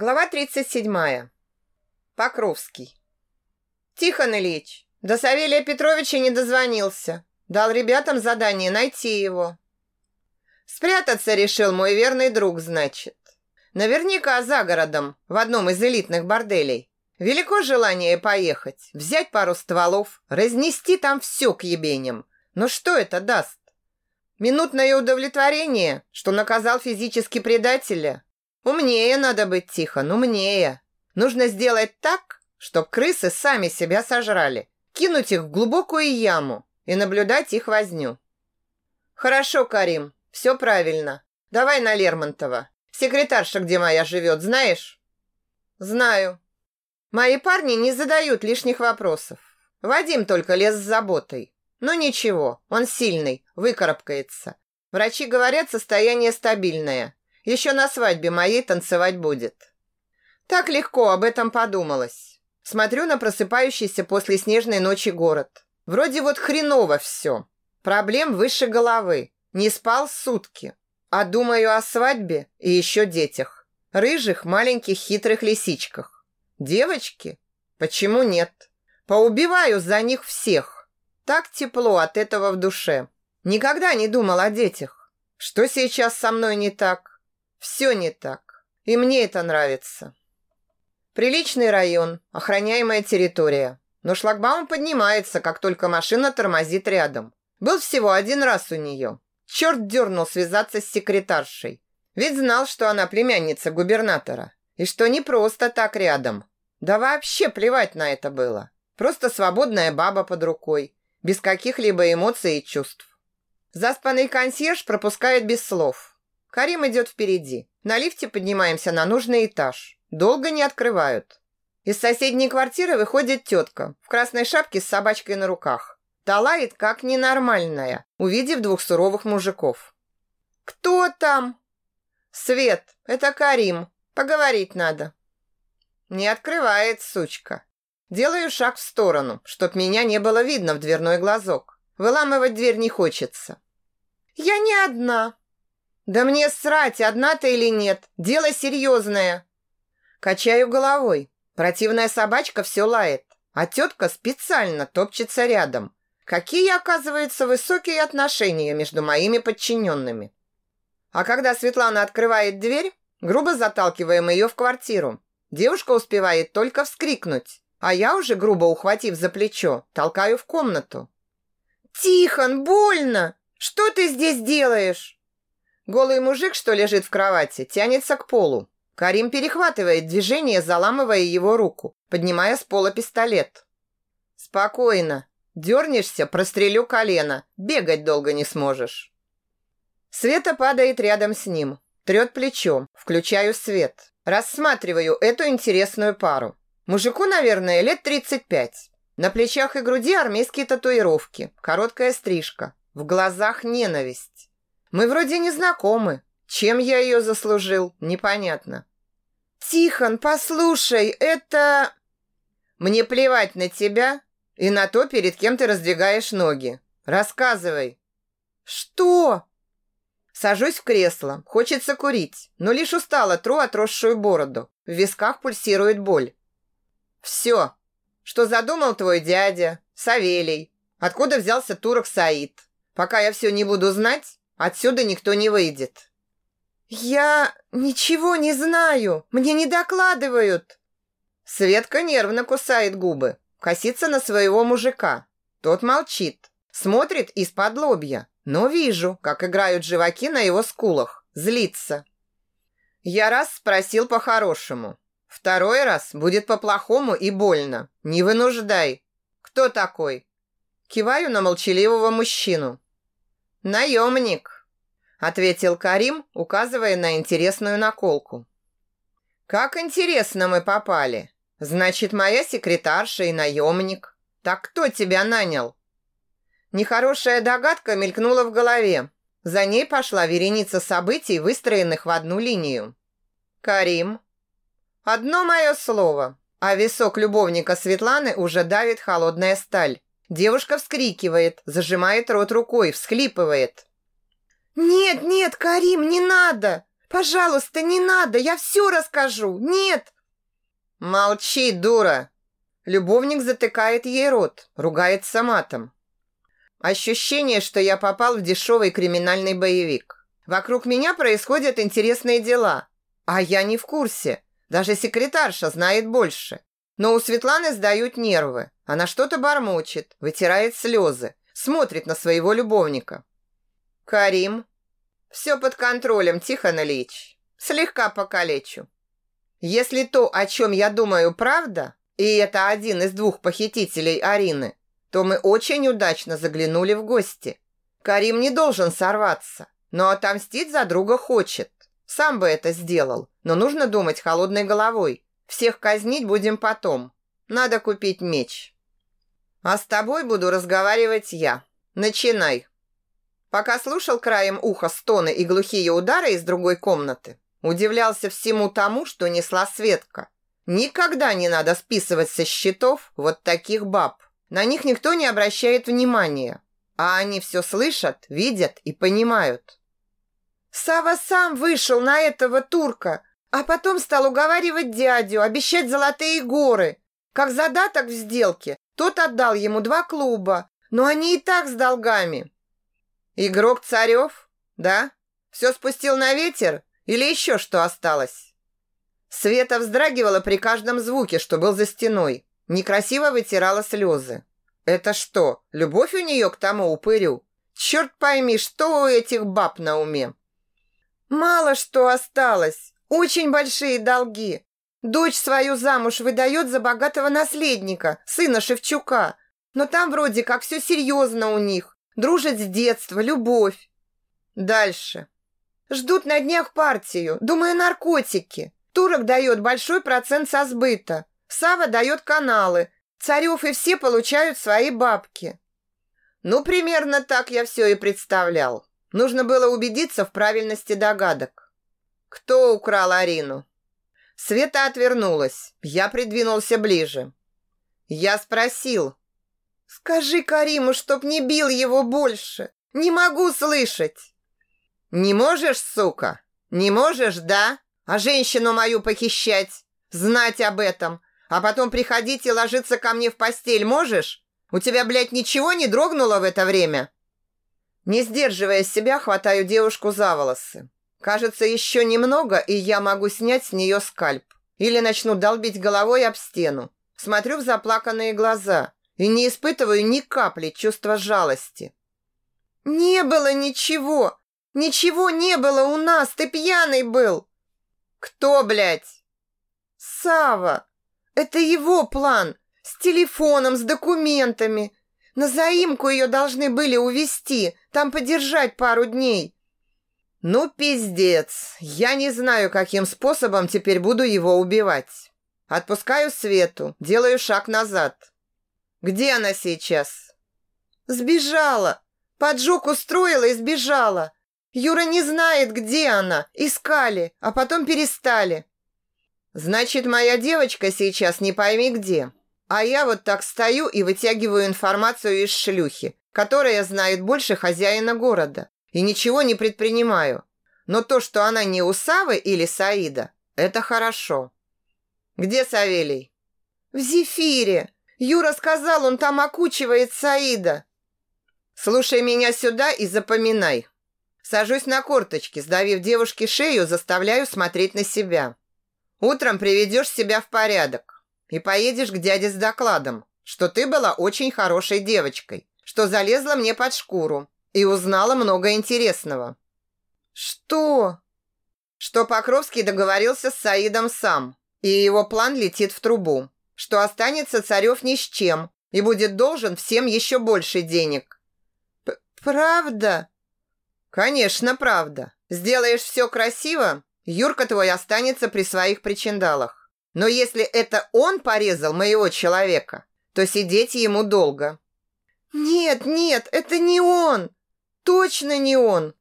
Глава 37. Покровский. Тихон Ильич, до Савелия Петровича не дозвонился. Дал ребятам задание найти его. Спрятаться решил мой верный друг, значит. Наверняка за городом, в одном из элитных борделей. Велико желание поехать, взять пару стволов, разнести там все к ебеням. Но что это даст? Минутное удовлетворение, что наказал физически предателя – Умнее надо быть, Тихон, умнее. Нужно сделать так, чтоб крысы сами себя сожрали. Кинуть их в глубокую яму и наблюдать их возню. Хорошо, Карим, все правильно. Давай на Лермонтова. Секретарша, где моя живет, знаешь? Знаю. Мои парни не задают лишних вопросов. Вадим только лез с заботой. Но ничего, он сильный, выкарабкается. Врачи говорят, состояние стабильное. Еще на свадьбе моей танцевать будет. Так легко об этом подумалось. Смотрю на просыпающийся после снежной ночи город. Вроде вот хреново все. Проблем выше головы. Не спал сутки. А думаю о свадьбе и еще детях. Рыжих, маленьких, хитрых лисичках. Девочки? Почему нет? Поубиваю за них всех. Так тепло от этого в душе. Никогда не думал о детях. Что сейчас со мной не так? Все не так. И мне это нравится. Приличный район, охраняемая территория. Но шлагбаум поднимается, как только машина тормозит рядом. Был всего один раз у нее. Черт дернул связаться с секретаршей. Ведь знал, что она племянница губернатора. И что не просто так рядом. Да вообще плевать на это было. Просто свободная баба под рукой. Без каких-либо эмоций и чувств. Заспанный консьерж пропускает без слов. Карим идет впереди. На лифте поднимаемся на нужный этаж. Долго не открывают. Из соседней квартиры выходит тетка в красной шапке с собачкой на руках. Та как ненормальная, увидев двух суровых мужиков. «Кто там?» «Свет, это Карим. Поговорить надо». Не открывает, сучка. Делаю шаг в сторону, чтоб меня не было видно в дверной глазок. Выламывать дверь не хочется. «Я не одна», да мне срать, одна ты или нет. Дело серьезное. Качаю головой. Противная собачка все лает, а тетка специально топчется рядом. Какие, оказывается, высокие отношения между моими подчиненными. А когда Светлана открывает дверь, грубо заталкиваем ее в квартиру. Девушка успевает только вскрикнуть, а я уже, грубо ухватив за плечо, толкаю в комнату. «Тихон, больно! Что ты здесь делаешь?» Голый мужик, что лежит в кровати, тянется к полу. Карим перехватывает движение, заламывая его руку, поднимая с пола пистолет. «Спокойно. Дернешься, прострелю колено. Бегать долго не сможешь». Света падает рядом с ним. Трет плечо. Включаю свет. Рассматриваю эту интересную пару. Мужику, наверное, лет 35. На плечах и груди армейские татуировки. Короткая стрижка. В глазах ненависть. Мы вроде не знакомы. Чем я ее заслужил, непонятно. Тихон, послушай, это... Мне плевать на тебя и на то, перед кем ты раздвигаешь ноги. Рассказывай. Что? Сажусь в кресло. Хочется курить, но лишь устала тру отросшую бороду. В висках пульсирует боль. Все. Что задумал твой дядя, Савелий? Откуда взялся турок Саид? Пока я все не буду знать, Отсюда никто не выйдет. Я ничего не знаю. Мне не докладывают. Светка нервно кусает губы, косится на своего мужика. Тот молчит, смотрит из-под лобья, но вижу, как играют живаки на его скулах, злится. Я раз спросил по-хорошему. Второй раз будет по-плохому и больно. Не вынуждай. Кто такой? Киваю на молчаливого мужчину. «Наемник», – ответил Карим, указывая на интересную наколку. «Как интересно мы попали. Значит, моя секретарша и наемник. Так кто тебя нанял?» Нехорошая догадка мелькнула в голове. За ней пошла вереница событий, выстроенных в одну линию. «Карим». «Одно мое слово, а висок любовника Светланы уже давит холодная сталь. Девушка вскрикивает, зажимает рот рукой, всхлипывает. «Нет, нет, Карим, не надо! Пожалуйста, не надо, я все расскажу. Нет!» «Молчи, дура!» Любовник затыкает ей рот, ругается матом. Ощущение, что я попал в дешевый криминальный боевик. Вокруг меня происходят интересные дела, а я не в курсе. Даже секретарша знает больше. Но у Светланы сдают нервы. Она что-то бормочет, вытирает слезы, смотрит на своего любовника. «Карим, все под контролем, Тихон Ильич. Слегка покалечу. Если то, о чем я думаю, правда, и это один из двух похитителей Арины, то мы очень удачно заглянули в гости. Карим не должен сорваться, но отомстить за друга хочет. Сам бы это сделал, но нужно думать холодной головой. Всех казнить будем потом. Надо купить меч. А с тобой буду разговаривать я. Начинай. Пока слушал краем уха стоны и глухие удары из другой комнаты, удивлялся всему тому, что несла Светка. Никогда не надо списывать со счетов вот таких баб. На них никто не обращает внимания, а они все слышат, видят и понимают. Сава сам вышел на этого турка, а потом стал уговаривать дядю, обещать золотые горы. Как задаток в сделке, тот отдал ему два клуба, но они и так с долгами. Игрок Царев, да? Все спустил на ветер или еще что осталось? Света вздрагивала при каждом звуке, что был за стеной. Некрасиво вытирала слезы. Это что, любовь у нее к тому упырю? Черт пойми, что у этих баб на уме? Мало что осталось. Очень большие долги. Дочь свою замуж выдает за богатого наследника, сына Шевчука. Но там вроде как все серьезно у них. Дружат с детства, любовь. Дальше. Ждут на днях партию. Думаю, наркотики. Турок дает большой процент со сбыта. Сава дает каналы. Царев и все получают свои бабки. Ну, примерно так я все и представлял. Нужно было убедиться в правильности догадок. Кто украл Арину? Света отвернулась. Я придвинулся ближе. Я спросил. «Скажи Кариму, чтоб не бил его больше. Не могу слышать». «Не можешь, сука? Не можешь, да? А женщину мою похищать? Знать об этом? А потом приходить и ложиться ко мне в постель можешь? У тебя, блядь, ничего не дрогнуло в это время?» Не сдерживая себя, хватаю девушку за волосы. Кажется, еще немного, и я могу снять с нее скальп. Или начну долбить головой об стену. Смотрю в заплаканные глаза и не испытываю ни капли чувства жалости. «Не было ничего! Ничего не было у нас! Ты пьяный был!» «Кто, блядь?» Сава. Это его план! С телефоном, с документами! На заимку ее должны были увезти, там подержать пару дней!» «Ну, пиздец! Я не знаю, каким способом теперь буду его убивать. Отпускаю Свету, делаю шаг назад. Где она сейчас?» «Сбежала! Поджог устроила и сбежала! Юра не знает, где она. Искали, а потом перестали». «Значит, моя девочка сейчас не пойми где. А я вот так стою и вытягиваю информацию из шлюхи, которая знает больше хозяина города и ничего не предпринимаю. Но то, что она не у Савы или Саида, это хорошо. Где Савелий? В Зефире. Юра сказал, он там окучивает Саида. Слушай меня сюда и запоминай. Сажусь на корточки, сдавив девушке шею, заставляю смотреть на себя. Утром приведешь себя в порядок и поедешь к дяде с докладом, что ты была очень хорошей девочкой, что залезла мне под шкуру, и узнала много интересного. Что? Что Покровский договорился с Саидом сам, и его план летит в трубу. Что останется Царев ни с чем и будет должен всем еще больше денег. П правда? Конечно, правда. Сделаешь все красиво, Юрка твой останется при своих причиндалах. Но если это он порезал моего человека, то сидеть ему долго. Нет, нет, это не он. Точно не он.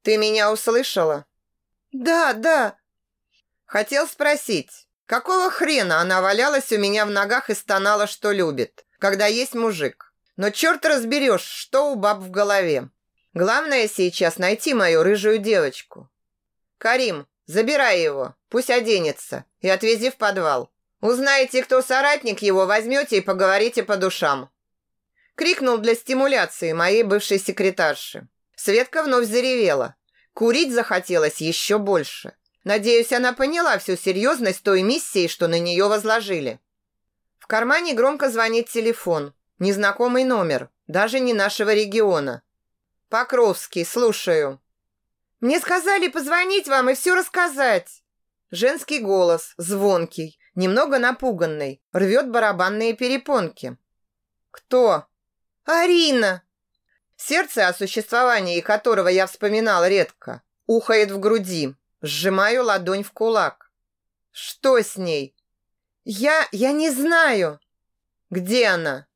Ты меня услышала? Да, да. Хотел спросить, какого хрена она валялась у меня в ногах и стонала, что любит, когда есть мужик? Но черт разберешь, что у баб в голове. Главное сейчас найти мою рыжую девочку. Карим, забирай его, пусть оденется, и отвези в подвал. Узнаете, кто соратник его, возьмете и поговорите по душам. Крикнул для стимуляции моей бывшей секретарши. Светка вновь заревела. Курить захотелось еще больше. Надеюсь, она поняла всю серьезность той миссии, что на нее возложили. В кармане громко звонит телефон. Незнакомый номер, даже не нашего региона. Покровский, слушаю. Мне сказали позвонить вам и все рассказать. Женский голос, звонкий, немного напуганный, рвет барабанные перепонки. Кто? Арина. Сердце, о существовании которого я вспоминал редко, ухает в груди. Сжимаю ладонь в кулак. Что с ней? Я... я не знаю. Где она?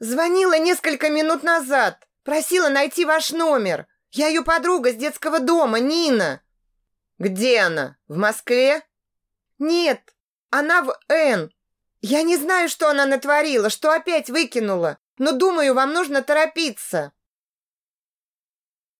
Звонила несколько минут назад. Просила найти ваш номер. Я ее подруга с детского дома, Нина. Где она? В Москве? Нет, она в Н. Я не знаю, что она натворила, что опять выкинула, но думаю, вам нужно торопиться.